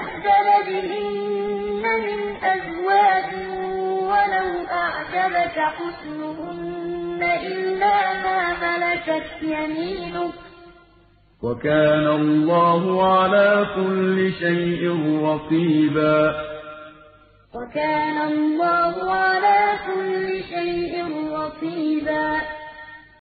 تَبَدَّلَ بِهِنَّ مِنْ أَزْوَاجٍ وَلَوْ أَعْجَبَكَ حُسْنُهُنَّ إِلَّا مَا مَلَكَتْ يَمِينُكَ ۗ. وَكَانَ اللَّهُ عَلَىٰ كُلِّ شَيْءٍ رَّقِيبًا. وَكَانَ اللَّهُ عَلَىٰ كُلِّ شَيْءٍ رَّقِيبًا.